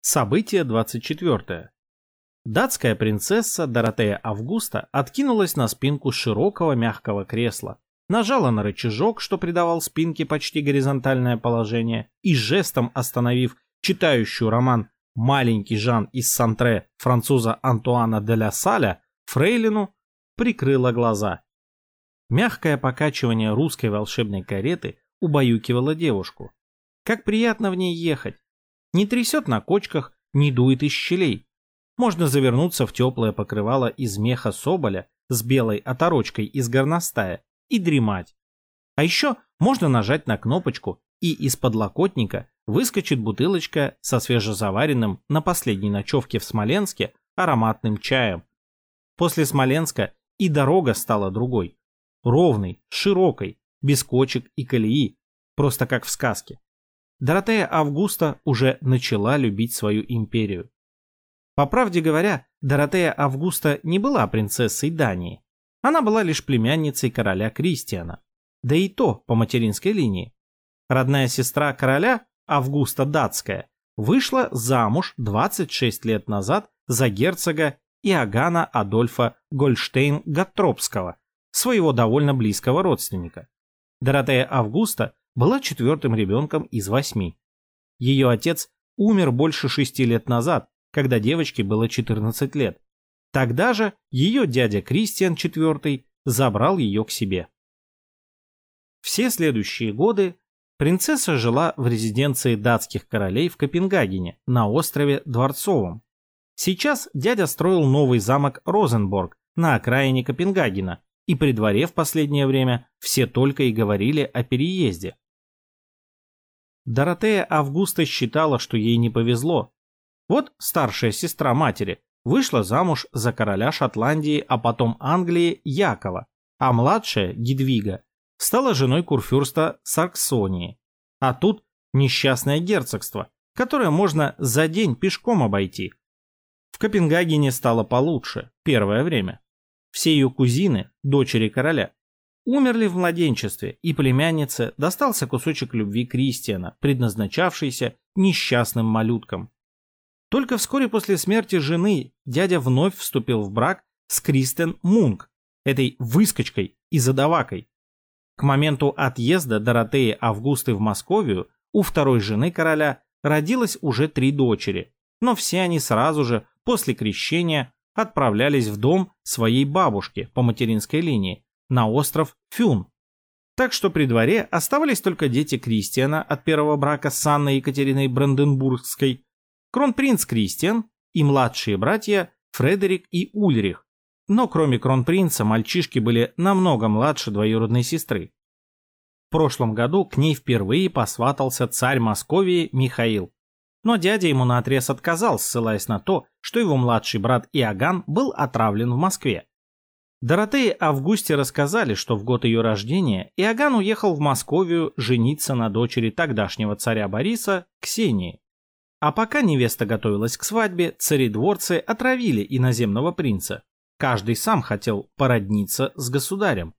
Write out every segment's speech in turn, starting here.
Событие 24. Датская принцесса Доротея Августа откинулась на спинку широкого мягкого кресла, нажала на рычажок, что придавал спинке почти горизонтальное положение, и жестом остановив читающую роман «Маленький Жан из Сантре» француза Антуана де ля Саля, Фрейлину прикрыла глаза. Мягкое покачивание русской волшебной кареты убаюкивало девушку. Как приятно в ней ехать. Не трясет на кочках, не дует из щелей. Можно завернуться в теплое покрывало из меха соболя с белой оторочкой из горностая и дремать. А еще можно нажать на кнопочку, и из подлокотника выскочит бутылочка со свежезаваренным на последней ночевке в Смоленске ароматным чаем. После Смоленска и дорога стала другой. Ровной, широкой, без кочек и колеи, просто как в сказке. Доротея Августа уже начала любить свою империю. По правде говоря, Доротея Августа не была принцессой Дании. Она была лишь племянницей короля Кристиана. Да и то по материнской линии. Родная сестра короля, Августа Датская, вышла замуж 26 лет назад за герцога Иоганна Адольфа Гольштейн-Готтропского, своего довольно близкого родственника. Доротея Августа была четвертым ребенком из восьми. Ее отец умер больше шести лет назад, когда девочке было 14 лет. Тогда же ее дядя Кристиан IV забрал ее к себе. Все следующие годы принцесса жила в резиденции датских королей в Копенгагене на острове Дворцовом. Сейчас дядя строил новый замок Розенборг на окраине Копенгагена, и при дворе в последнее время все только и говорили о переезде. Доротея Августа считала, что ей не повезло. Вот старшая сестра матери вышла замуж за короля Шотландии, а потом Англии Якова, а младшая, Гидвига, стала женой курфюрста Саксонии. А тут несчастное герцогство, которое можно за день пешком обойти. В Копенгагене стало получше, первое время. Все ее кузины, дочери короля, умерли в младенчестве, и племяннице достался кусочек любви Кристиана, предназначавшийся несчастным малюткам. Только вскоре после смерти жены дядя вновь вступил в брак с Кристен Мунк, этой выскочкой и задавакой. К моменту отъезда Доротеи Августы в Московию у второй жены короля родилось уже три дочери, но все они сразу же после крещения отправлялись в дом своей бабушки по материнской линии, на остров Фюн. Так что при дворе оставались только дети Кристиана от первого брака с Анной Екатериной Бранденбургской, кронпринц Кристиан и младшие братья Фредерик и Ульрих. Но кроме кронпринца мальчишки были намного младше двоюродной сестры. В прошлом году к ней впервые посватался царь Московии Михаил. Но дядя ему наотрез отказал, ссылаясь на то, что его младший брат Иоганн был отравлен в Москве. Доротее Августе рассказали, что в год ее рождения Иоганн уехал в Московию жениться на дочери тогдашнего царя Бориса, Ксении. А пока невеста готовилась к свадьбе, царедворцы отравили иноземного принца. Каждый сам хотел породниться с государем.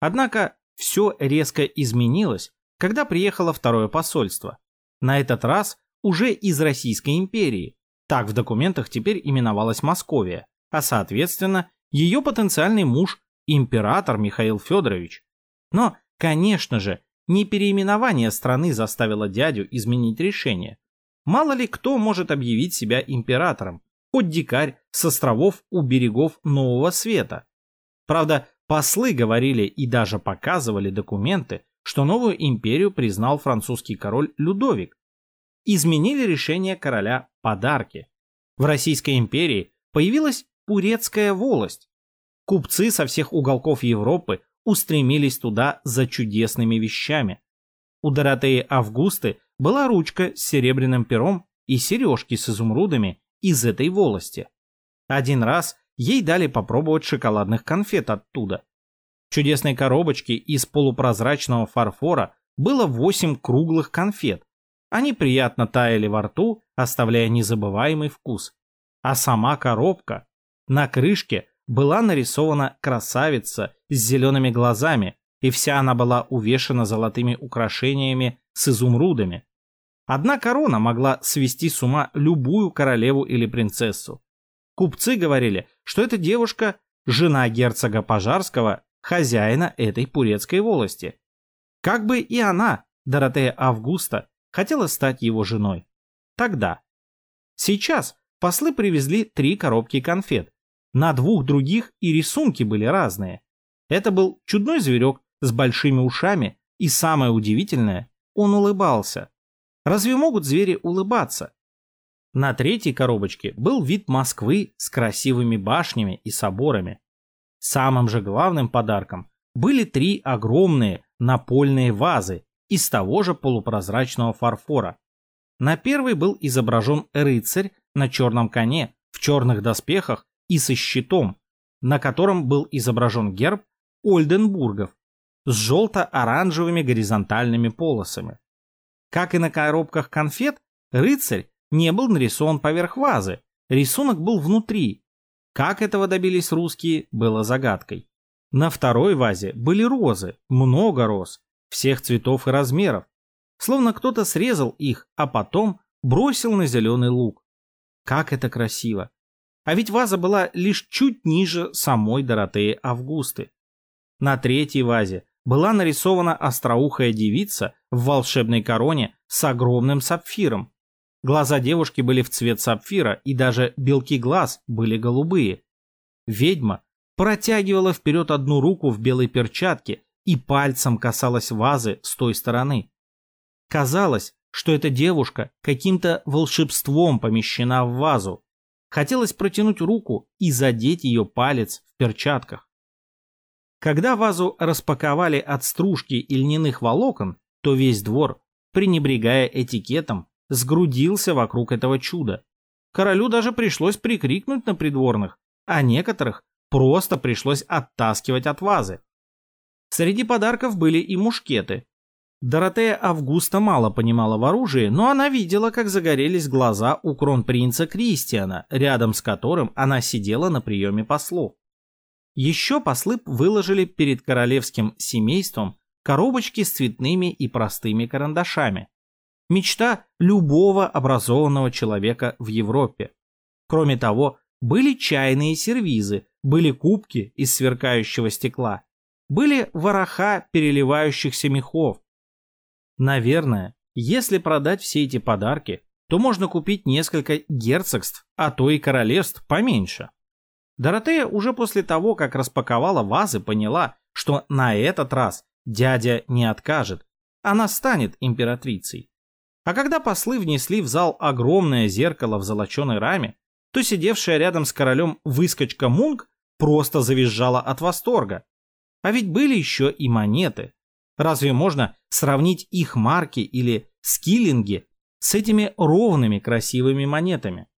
Однако все резко изменилось, когда приехало второе посольство. На этот раз уже из Российской империи. Так в документах теперь именовалась Московия, а соответственно ее потенциальный муж – император Михаил Федорович. Но, конечно же, не переименование страны заставило дядю изменить решение. Мало ли кто может объявить себя императором, хоть дикарь с островов у берегов Нового Света. Правда, послы говорили и даже показывали документы, что новую империю признал французский король Людовик. Изменили решение короля подарки. В Российской империи появилась Пурецкая волость. Купцы со всех уголков Европы устремились туда за чудесными вещами. У Доротеи Августы была ручка с серебряным пером и сережки с изумрудами из этой волости. Один раз ей дали попробовать шоколадных конфет оттуда. В чудесной коробочке из полупрозрачного фарфора было восемь круглых конфет. Они приятно таяли во рту, оставляя незабываемый вкус. А сама коробка на крышке была нарисована красавица с зелеными глазами, и вся она была увешана золотыми украшениями с изумрудами. Одна корона могла свести с ума любую королеву или принцессу. Купцы говорили, что эта девушка – жена герцога Пожарского, хозяина этой Пурецкой волости. Как бы и она, Доротея Августа, хотела стать его женой. Тогда. Сейчас послы привезли три коробки конфет. На двух других и рисунки были разные. Это был чудной зверек с большими ушами, и самое удивительное, он улыбался. Разве могут звери улыбаться? На третьей коробочке был вид Москвы с красивыми башнями и соборами. Самым же главным подарком были три огромные напольные вазы из того же полупрозрачного фарфора. На первой был изображен рыцарь на черном коне, в черных доспехах и со щитом, на котором был изображен герб Ольденбургов с желто-оранжевыми горизонтальными полосами. Как и на коробках конфет, рыцарь не был нарисован поверх вазы, рисунок был внутри. Как этого добились русские, было загадкой. На второй вазе были розы, много роз, всех цветов и размеров. Словно кто-то срезал их, а потом бросил на зеленый лук. Как это красиво! А ведь ваза была лишь чуть ниже самой Доротеи Августы. На третьей вазе была нарисована остроухая девица в волшебной короне с огромным сапфиром. Глаза девушки были в цвет сапфира, и даже белки глаз были голубые. Ведьма протягивала вперед одну руку в белой перчатке и пальцем касалась вазы с той стороны. Казалось, что эта девушка каким-то волшебством помещена в вазу. Хотелось протянуть руку и задеть ее палец в перчатках. Когда вазу распаковали от стружки и льняных волокон, то весь двор, пренебрегая этикетом, сгрудился вокруг этого чуда. Королю даже пришлось прикрикнуть на придворных, а некоторых просто пришлось оттаскивать от вазы. Среди подарков были и мушкеты. Доротея Августа мало понимала в оружии, но она видела, как загорелись глаза у кронпринца Кристиана, рядом с которым она сидела на приеме послов. Еще послы выложили перед королевским семейством коробочки с цветными и простыми карандашами. Мечта любого образованного человека в Европе. Кроме того, были чайные сервизы, были кубки из сверкающего стекла, были вороха переливающихся мехов. Наверное, если продать все эти подарки, то можно купить несколько герцогств, а то и королевств поменьше. Доротея уже после того, как распаковала вазы, поняла, что на этот раз дядя не откажет. Она станет императрицей. А когда послы внесли в зал огромное зеркало в золоченой раме, то сидевшая рядом с королем выскочка Мунк просто завизжала от восторга. А ведь были еще и монеты. Разве можно сравнить их марки или скиллинги с этими ровными красивыми монетами?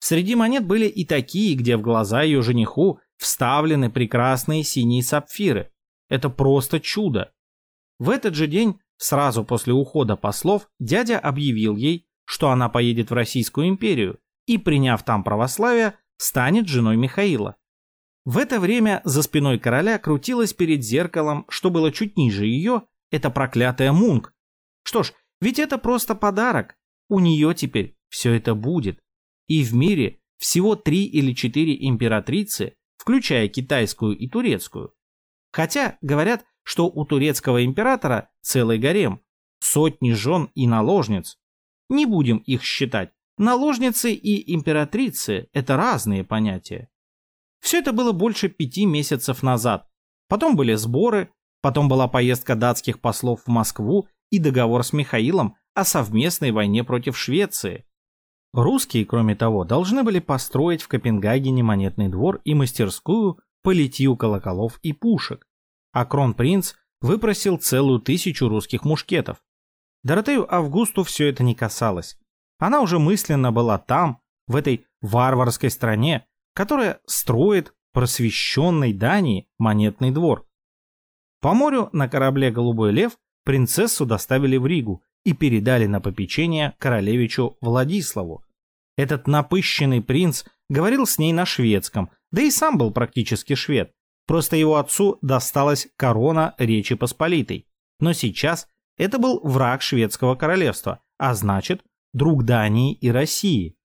Среди монет были и такие, где в глаза ее жениху вставлены прекрасные синие сапфиры. Это просто чудо. В этот же день, сразу после ухода послов, дядя объявил ей, что она поедет в Российскую империю и, приняв там православие, станет женой Михаила. В это время за спиной короля крутилась перед зеркалом, что было чуть ниже ее, это проклятая Мунк. Что ж, ведь это просто подарок. У нее теперь все это будет и в мире всего три или четыре императрицы, включая китайскую и турецкую. Хотя говорят, что у турецкого императора целый гарем, сотни жен и наложниц. Не будем их считать. Наложницы и императрицы – это разные понятия. Все это было больше пяти месяцев назад. Потом были сборы, потом была поездка датских послов в Москву и договор с Михаилом о совместной войне против Швеции. Русские, кроме того, должны были построить в Копенгагене монетный двор и мастерскую по литью колоколов и пушек, а кронпринц выпросил целую тысячу русских мушкетов. Доротею Августу все это не касалось. Она уже мысленно была там, в этой варварской стране, которая строит просвещенной Дании монетный двор. По морю на корабле «Голубой лев» принцессу доставили в Ригу, и передали на попечение королевичу Владиславу. Этот напыщенный принц говорил с ней на шведском, да и сам был практически швед. Просто его отцу досталась корона Речи Посполитой. Но сейчас это был враг шведского королевства, а значит, друг Дании и России.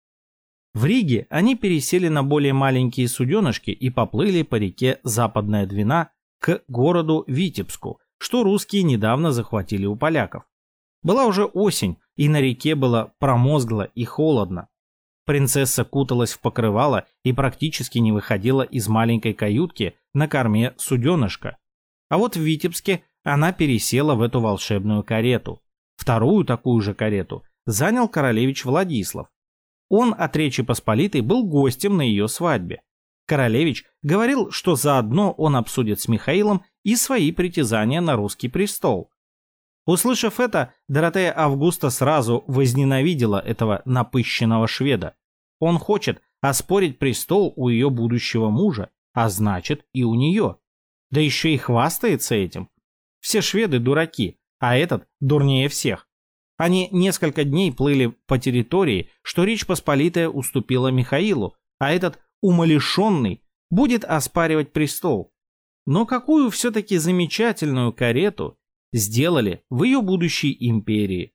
В Риге они пересели на более маленькие суденышки и поплыли по реке Западная Двина к городу Витебску, что русские недавно захватили у поляков. Была уже осень, и на реке было промозгло и холодно. Принцесса куталась в покрывало и практически не выходила из маленькой каютки на корме суденышка. А вот в Витебске она пересела в эту волшебную карету. Вторую такую же карету занял королевич Владислав. Он от Речи Посполитой был гостем на ее свадьбе. Королевич говорил, что заодно он обсудит с Михаилом и свои притязания на русский престол. Услышав это, Доротея Августа сразу возненавидела этого напыщенного шведа. Он хочет оспорить престол у ее будущего мужа, а значит и у нее. Да еще и хвастается этим. Все шведы дураки, а этот дурнее всех. Они несколько дней плыли по территории, что Речь Посполитая уступила Михаилу, а этот умалишенный будет оспаривать престол. Но какую все-таки замечательную карету сделали в ее будущей империи.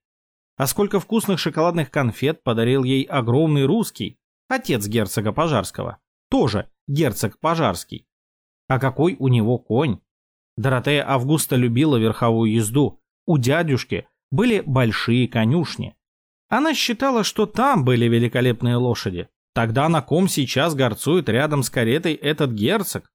А сколько вкусных шоколадных конфет подарил ей огромный русский, отец герцога Пожарского, тоже герцог Пожарский. А какой у него конь? Доротея Августа любила верховую езду. У дядюшки были большие конюшни. Она считала, что там были великолепные лошади. Тогда на ком сейчас горцует рядом с каретой этот герцог?